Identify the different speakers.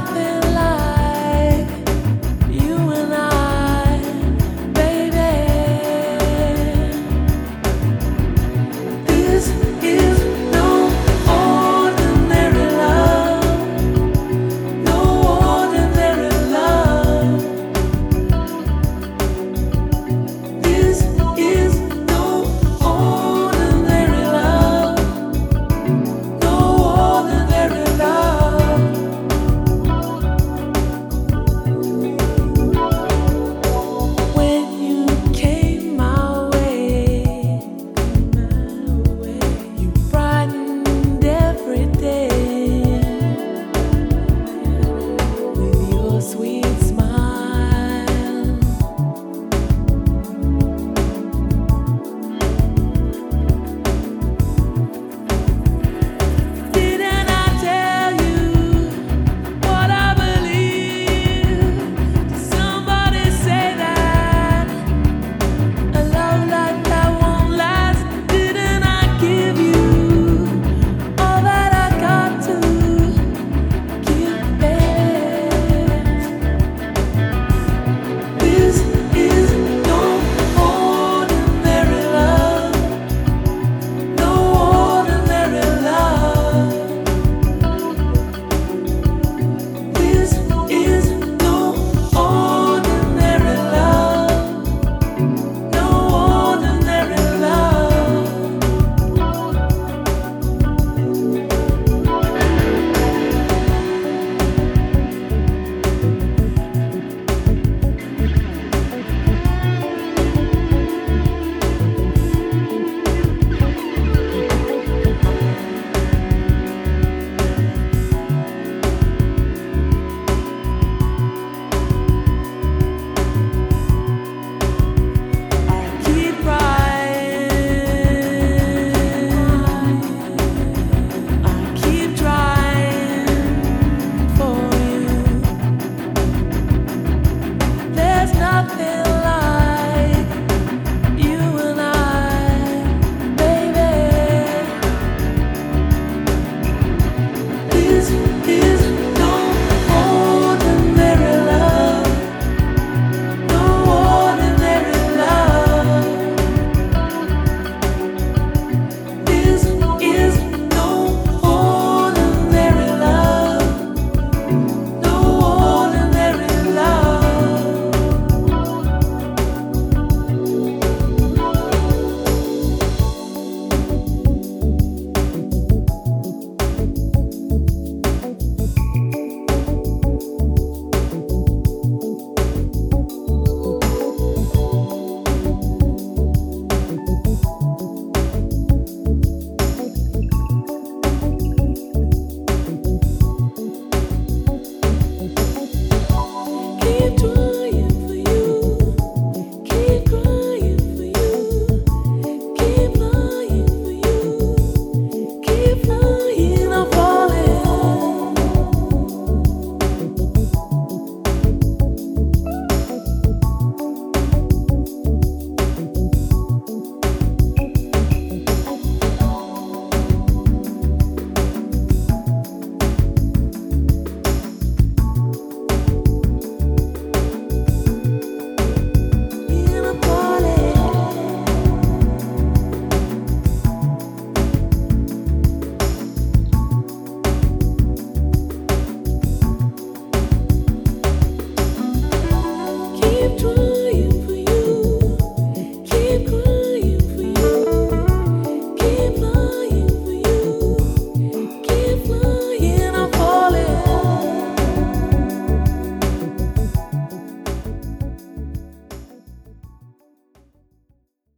Speaker 1: I've